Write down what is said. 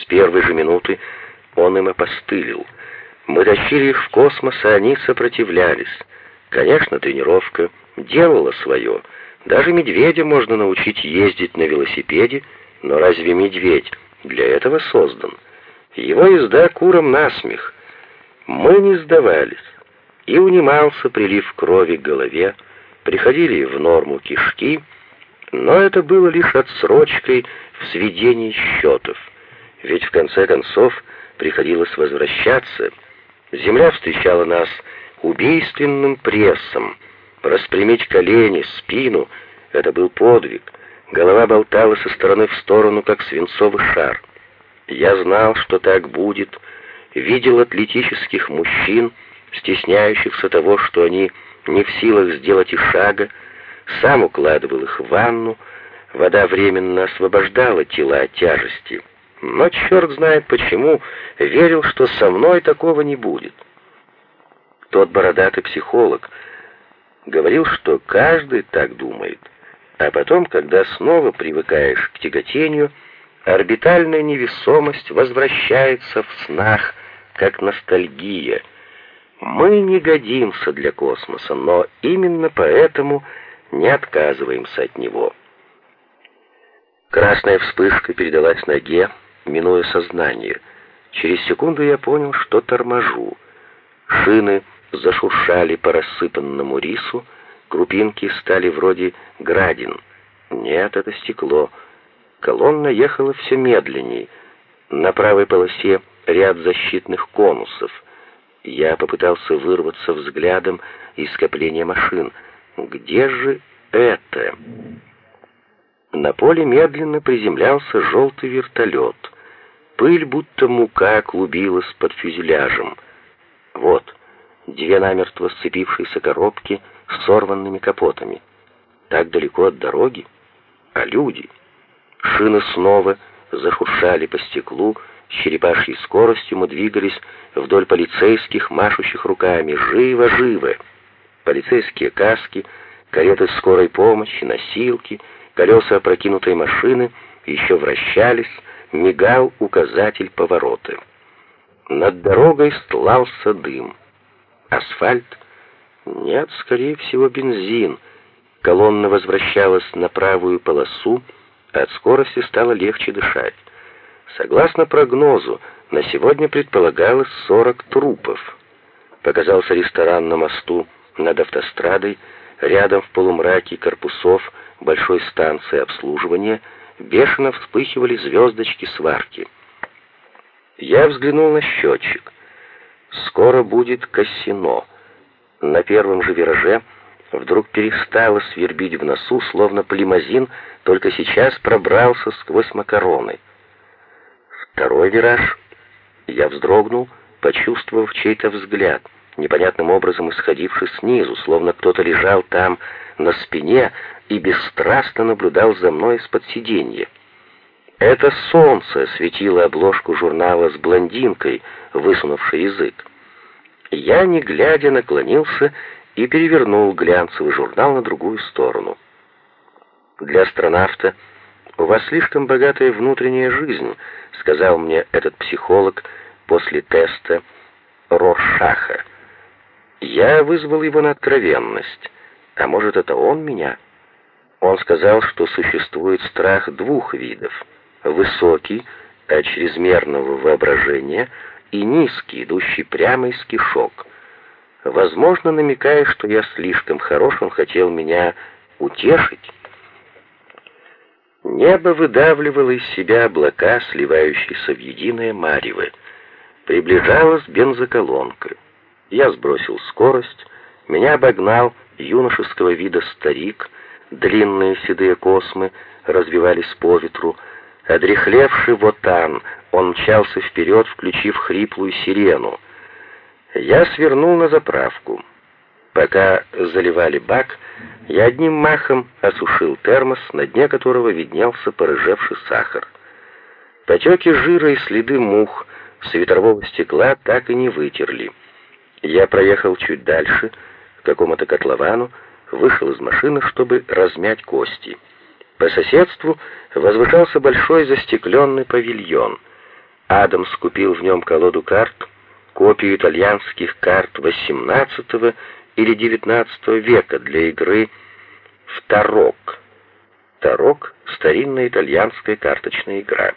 С первой же минуты он им опостылил. Мы тащили их в космос, а они сопротивлялись. Конечно, тренировка делала свое. Даже медведя можно научить ездить на велосипеде, но разве медведь для этого создан? Его езда куром насмех. Мы не сдавались. И унимался прилив крови к голове, приходили в норму кишки, но это было лишь отсрочкой в сведении счетов. Ведь в конце концов приходилось возвращаться. Земля встречала нас убийственным прессом. Распрямить колени, спину — это был подвиг. Голова болталась со стороны в сторону, как свинцовый шар. Я знал, что так будет, видел атлетических мужчин, стесняющихся того, что они не в силах сделать и шага, сам укладывал их в ванну, вода временно освобождала тела от тяжести. Но черт знает почему, верил, что со мной такого не будет. Тот бородатый психолог говорил, что каждый так думает. А потом, когда снова привыкаешь к тяготению, орбитальная невесомость возвращается в снах, как ностальгия. Мы не годимся для космоса, но именно поэтому не отказываемся от него. Красная вспышка передалась ноге, минуя сознание. Через секунду я понял, что торможу. Шины зашуршали по рассыпанному рису, крупинки стали вроде градин. Нет, это стекло. Колонна ехала все медленней. На правой полосе ряд защитных конусов. Я попытался вырваться взглядом из скопления машин. Где же это? На поле медленно приземлялся желтый вертолет. Пыль, будто мука, клубилась под фюзеляжем. Вот, две намертво сцепившиеся коробки с сорванными капотами. Так далеко от дороги, а люди. Шины снова зашуршали по стеклу, с черепашьей скоростью мы двигались вдоль полицейских, машущих руками. Живо, живо! Полицейские каски, кареты скорой помощи, носилки, колеса опрокинутой машины еще вращались, мигал указатель поворота. Над дорогой стлался дым. Асфальт? Нет, скорее всего, бензин. Колонна возвращалась на правую полосу, от скорости стало легче дышать. Согласно прогнозу, на сегодня предполагалось 40 трупов. Показался ресторан на мосту над автострадой, рядом в полумраке корпусов большой станции обслуживания бешено вспыхивали звездочки сварки. Я взглянул на счетчик. Скоро будет Кассино. На первом же вираже вдруг перестало свербить в носу, словно плимазин только сейчас пробрался сквозь макароны. Второй вираж. Я вздрогнул, почувствовав чей-то взгляд, непонятным образом исходивший снизу, словно кто-то лежал там на спине и бесстрастно наблюдал за мной из-под сиденья. Это солнце светило обложку журнала с блондинкой, высунувшей язык. Я, не глядя, наклонился и перевернул глянцевый журнал на другую сторону. Для астронавта у вас слишком богатая внутренняя жизнь, сказал мне этот психолог после теста Рошаха. Я вызвал его на откровенность. А может, это он меня? Он сказал, что существует страх двух видов: высокий от чрезмерного воображения и низкий, идущий прямо из кишок. Возможно, намекая, что я слишком хорош, он хотел меня утешить. Небо выдавливало из себя облака, сливающиеся в единое марево. Приближалась бензоколонка. Я сбросил скорость, меня обогнал юношеского вида старик, длинные седые космы развивались по ветру, одрехлевший вотан, он мчался вперед, включив хриплую сирену. Я свернул на заправку. Пока заливали бак, я одним махом осушил термос, на дне которого виднелся порыжевший сахар. Потеки жира и следы мух с ветрового стекла так и не вытерли. Я проехал чуть дальше, какому-то котловану, вышел из машины, чтобы размять кости. По соседству возвышался большой застекленный павильон. Адамс купил в нем колоду карт, копию итальянских карт XVIII или XIX века для игры в тарок. Тарок — старинная итальянская карточная игра.